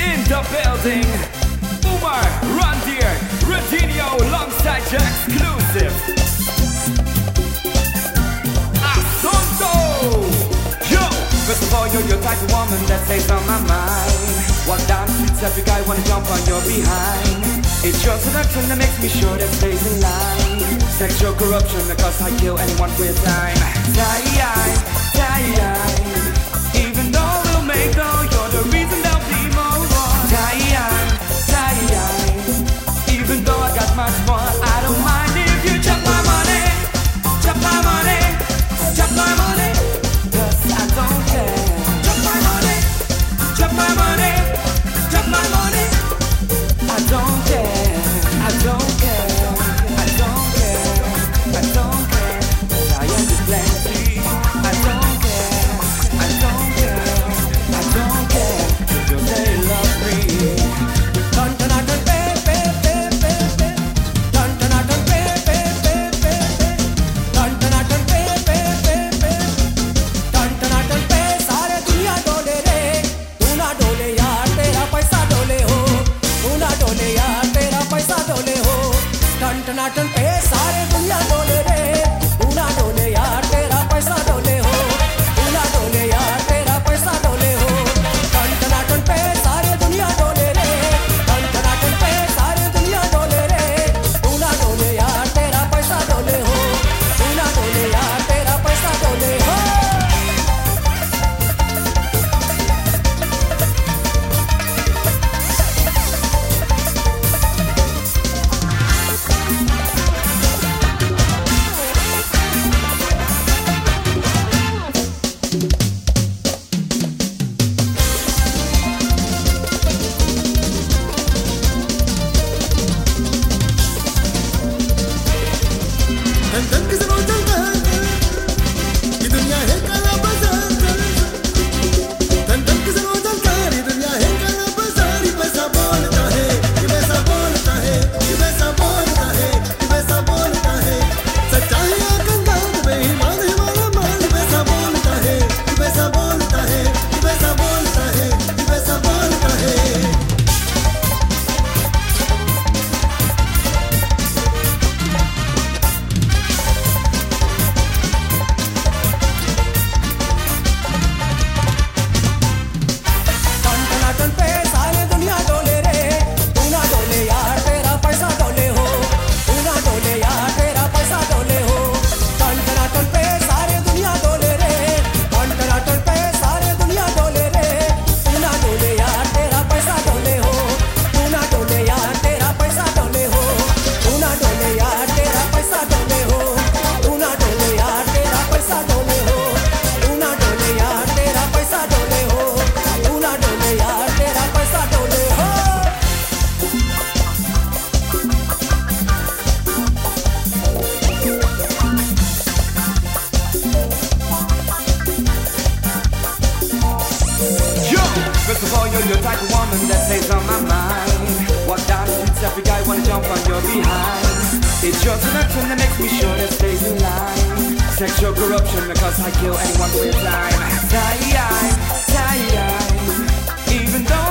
In the building, Umar, Randir, Radinio alongside your Xqlusiv. Asunto! Yo! First of all, you're your type of woman that stays on my mind. One down streets, every guy wanna jump on your behind. It's your seduction that makes me sure that stays in line. Sexual corruption that cause I kill anyone with time. Die, die, die. First of all, you're your type of woman that stays on my mind. What down means, every guy wanna jump on your behind. It's your seduction that makes me sure that stays in line. Sexual corruption, because I kill anyone with time. Die, die, die, even though.